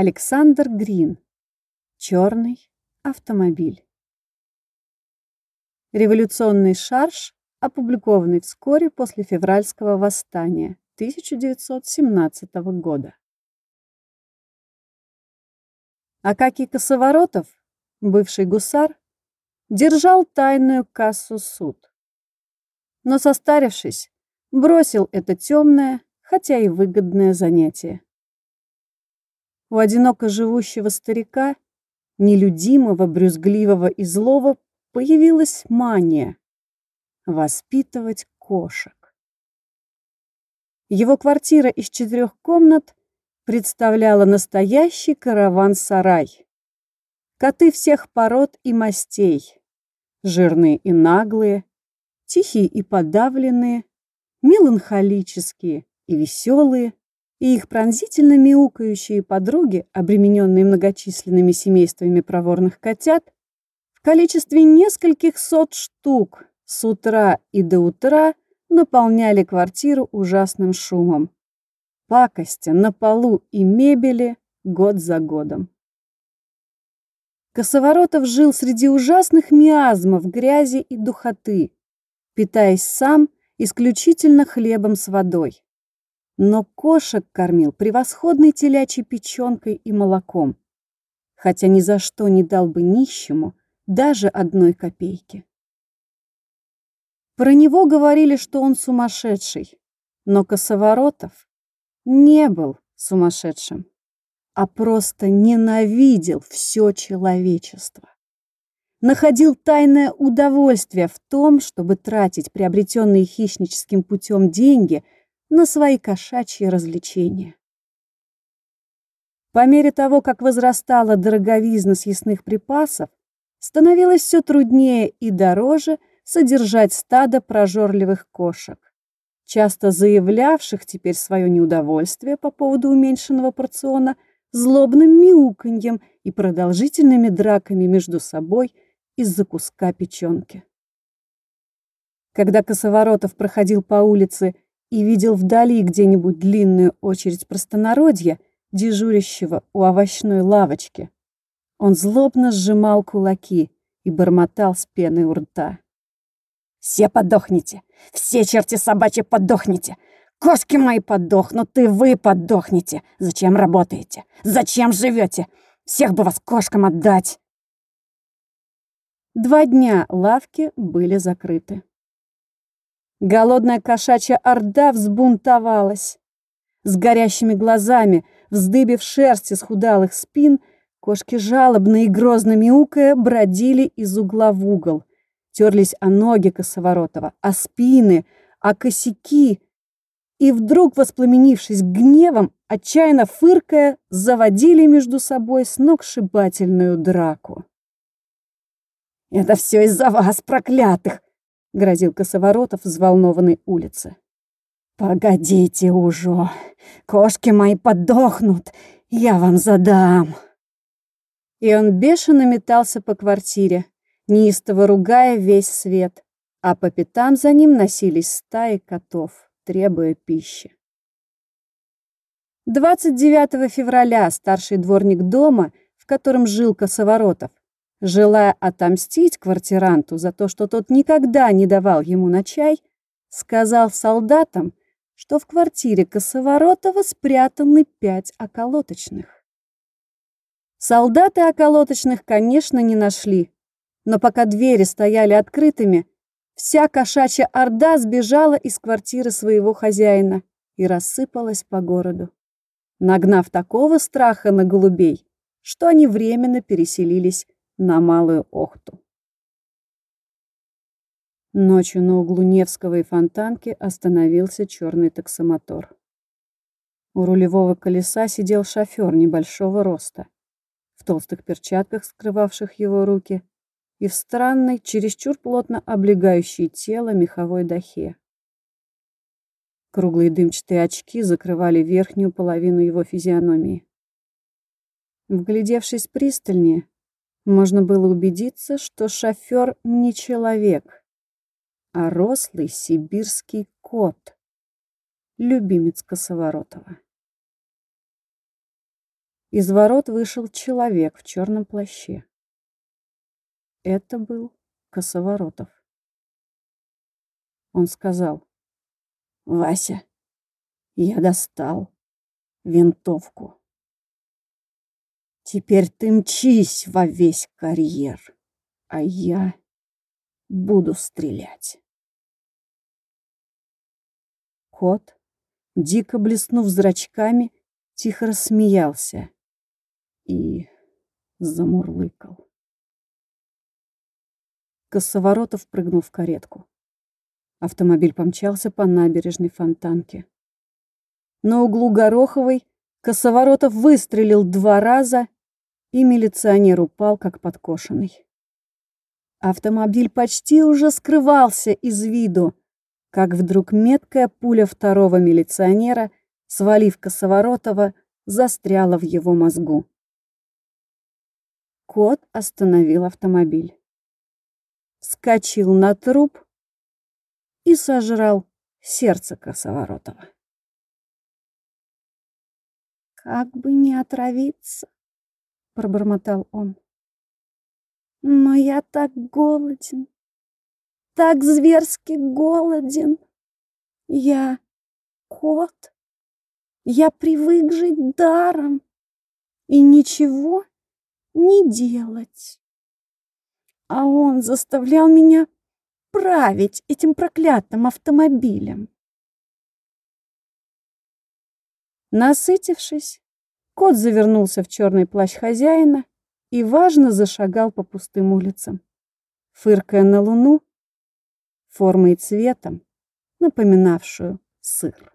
Александр Грин. Черный автомобиль. Революционный шарж, опубликованный вскоре после февральского восстания 1917 года. Акакий Косоворотов, бывший гусар, держал тайную кассу суд. Но состарившись, бросил это темное, хотя и выгодное занятие. У одиноко живущего старика, нелюдимого, брюзгливого и злого, появилась мания воспитывать кошек. Его квартира из четырех комнат представляла настоящий караван-сарай. Коты всех пород и мастей, жирные и наглые, тихие и подавленные, меланхолические и веселые, и их пронзительно мяукающие подруги, обремененные многочисленными семействами проворных котят, в количестве нескольких сот штук с утра и до утра наполняли квартиру ужасным шумом. Пакостя на полу и мебели год за годом. Косоворотов жил среди ужасных миазмов, грязи и духоты, питаясь сам исключительно хлебом с водой. Но кошек кормил превосходной телячьей печенкой и молоком, хотя ни за что не дал бы нищему даже одной копейки. Про него говорили, что он сумасшедший, но Косоворотов не был сумасшедшим, а просто ненавидел все человечество. Находил тайное удовольствие в том, чтобы тратить приобретенные хищническим путем деньги на свои кошачьи развлечения. По мере того, как возрастала дороговизна съестных припасов, становилось все труднее и дороже содержать стадо прожорливых кошек, часто заявлявших теперь свое неудовольствие по поводу уменьшенного порциона злобным мяуканьем и продолжительными драками между собой из-за куска печенки. Когда Косоворотов проходил по улице и видел вдали где-нибудь длинную очередь простонародья, дежурящего у овощной лавочки, он злобно сжимал кулаки и бормотал с пеной у рта. «Все подохните! Все черти собачьи подохните! Кошки мои подохнут, и вы подохнете! Зачем работаете? Зачем живете? Всех бы вас кошкам отдать!» Два дня лавки были закрыты. Голодная кошачья орда взбунтовалась. С горящими глазами, вздыбив шерсть из худалых спин, Кошки жалобно и грозно мяукая бродили из угла в угол, терлись о ноги Косоворотова, о спины, о косяки, и вдруг, воспламенившись гневом, отчаянно фыркая, заводили между собой сногсшибательную драку. «Это все из-за вас, проклятых!» — грозил Косоворотов, взволнованной улице. «Погодите уже, кошки мои подохнут, я вам задам!» И он бешено метался по квартире, неистово ругая весь свет, а по пятам за ним носились стаи котов, требуя пищи. 29 февраля старший дворник дома, в котором жил Косоворотов, желая отомстить квартиранту за то, что тот никогда не давал ему на чай, сказал солдатам, что в квартире Косоворотова спрятаны пять околоточных. Солдаты околоточных, конечно, не нашли, но пока двери стояли открытыми, вся кошачья орда сбежала из квартиры своего хозяина и рассыпалась по городу, нагнав такого страха на голубей, что они временно переселились на Малую Охту. Ночью на углу Невского и Фонтанки остановился черный таксомотор. У рулевого колеса сидел шофер небольшого роста в толстых перчатках, скрывавших его руки, и в странной, чересчур плотно облегающей тело меховой дахе. Круглые дымчатые очки закрывали верхнюю половину его физиономии. Вглядевшись пристальнее, можно было убедиться, что шофер не человек, а рослый сибирский кот, любимец Косоворотова. Из ворот вышел человек в черном плаще. Это был Косоворотов. Он сказал, «Вася, я достал винтовку. Теперь ты мчись во весь карьер, а я буду стрелять». Кот, дико блеснув зрачками, тихо рассмеялся и замурлыкал. Косоворотов прыгнул в каретку. Автомобиль помчался по набережной Фонтанке. На углу Гороховой Косоворотов выстрелил два раза, и милиционер упал, как подкошенный. Автомобиль почти уже скрывался из виду, как вдруг меткая пуля второго милиционера, свалив Косоворотова, застряла в его мозгу. Кот остановил автомобиль. Вскочил на труп и сожрал сердце Косоворотова. «Как бы не отравиться!» — пробормотал он. «Но я так голоден, так зверски голоден. Я кот, я привык жить даром и ничего не делать. А он заставлял меня править этим проклятым автомобилем. Насытившись, кот завернулся в черный плащ хозяина и важно зашагал по пустым улицам, фыркая на луну, формой и цветом, напоминавшую сыр.